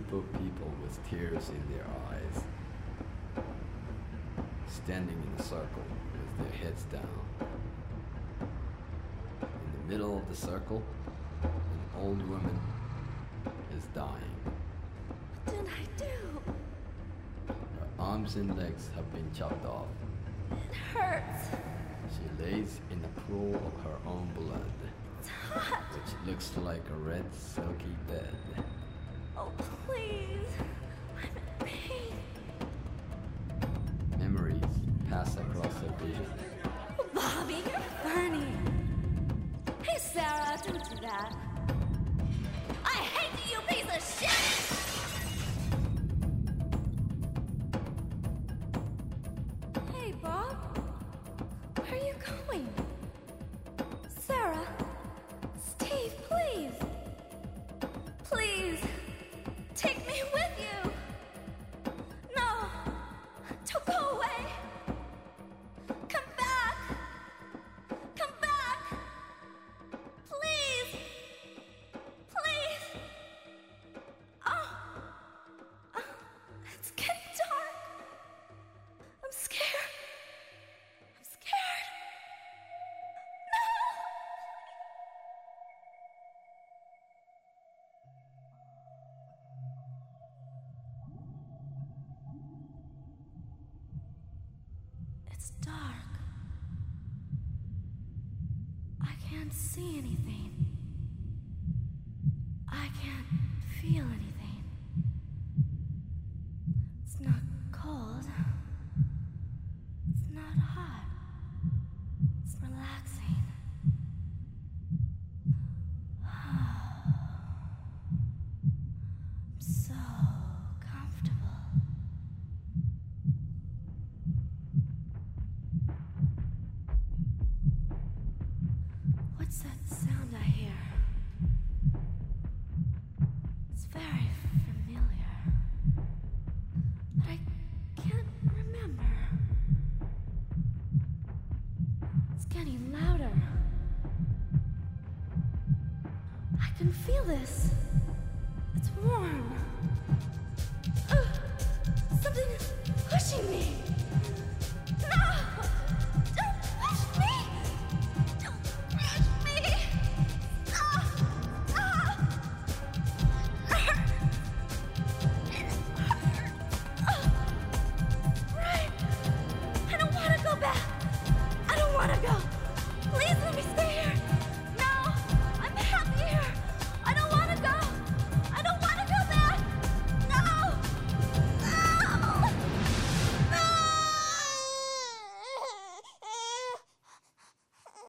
group of people with tears in their eyes, standing in a circle with their heads down. In the middle of the circle, an old woman is dying. What did I do? Her arms and legs have been chopped off. It hurts. She lays in a pool of her own blood, It's hot. which looks like a red silky bed. Oh, please. I'm in pain. Memories pass across her vision. Oh, Bobby, you're funny. Hey, Sarah, don't do that. I hate you, you piece of shit! Hey, Bob. Where are you going? It's dark. I can't see anything. I can't feel anything. It's not cold. It's not hot. It's relaxing. What's that sound I hear? It's very familiar. But I can't remember. It's getting louder. I can feel this. It's warm.